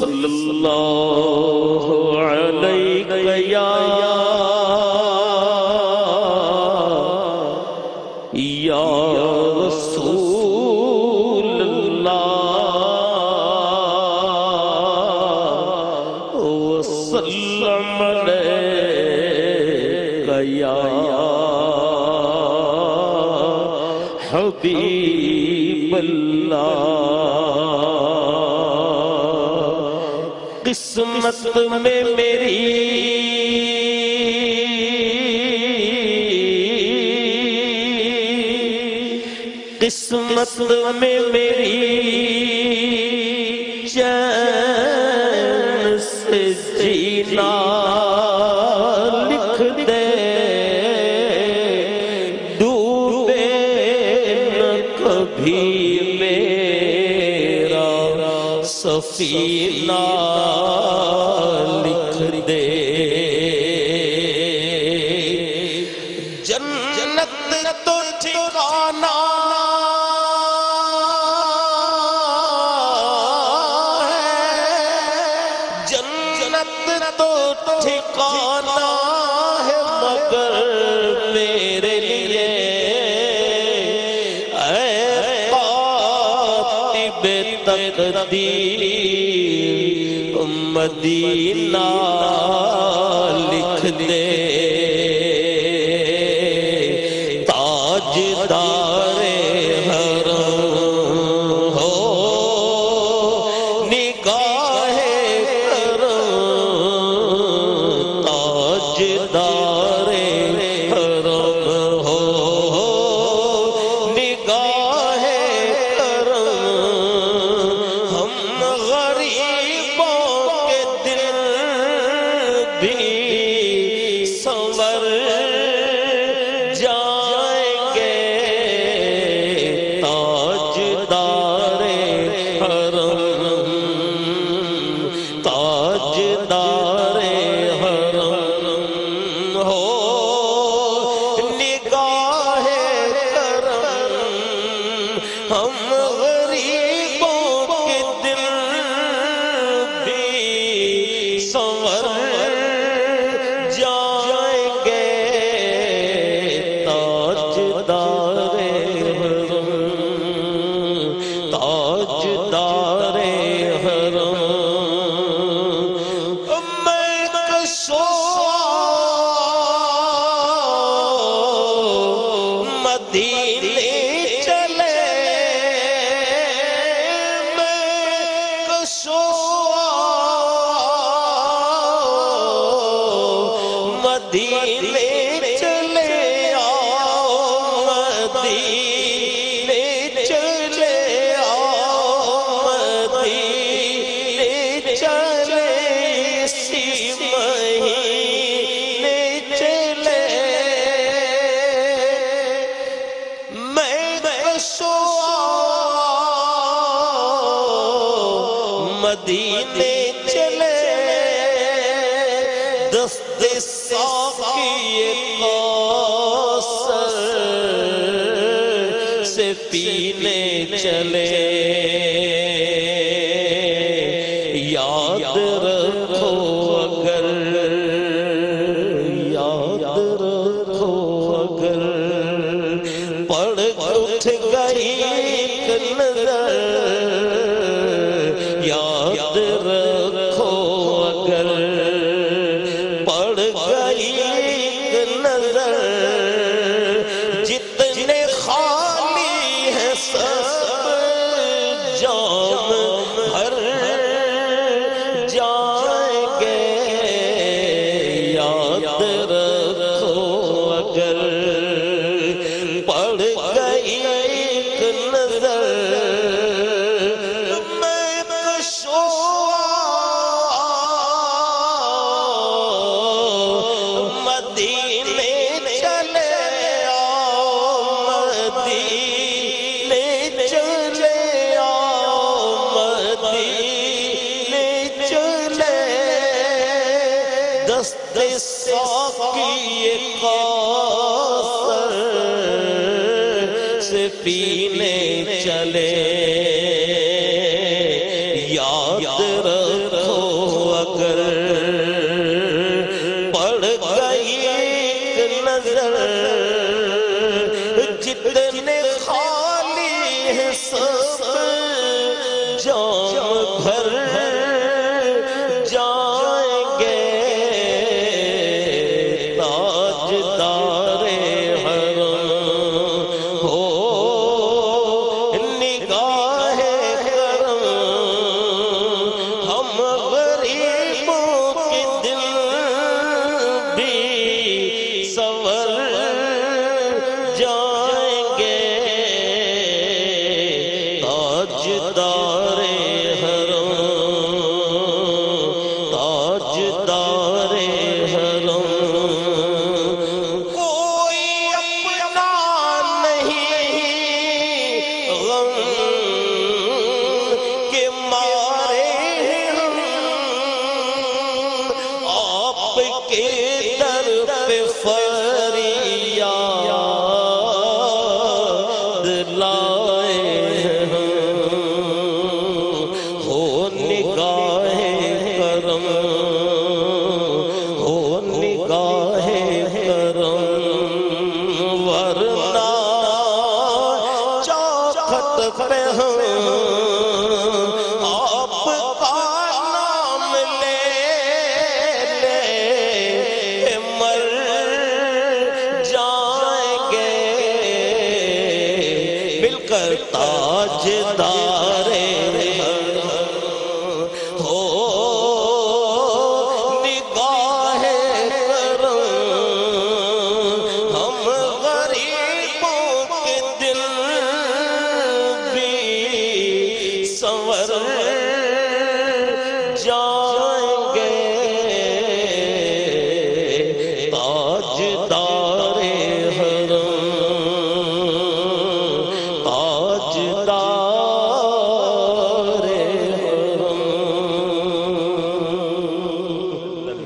صلی اللہ علیہ یا رسول اللہ وسلم علیہ یا حبیب اللہ قسمت میں میری قسمت میں میری چین سے جینا لکھ دے ڈوبے نہ کبھی سفینہ لکھ دے۔ جنت تو ٹھکانہ تقدیر مدینہ لکھ دے۔ بھی سنور سو مدینے چلے۔ دست ساقی کوثر سے پینے چلے۔ یاد رکھو اگر، یاد رکھو اگر۔ پڑھ اٹھ گئی مدینے چلے آؤ مدینے چلے آؤ مدینے چلے۔ دست ساقی کوثر سے پینے چلے۔ نظر تاجدار حرم تاجدار حرم۔ کوئی اپنا نہیں، غم کے مارے ہم۔ آپ کے در پہ فریاد لائے پہ ہوں آپ کا نام لے لے۔ مر جائیں گے۔ مل کر تاجدار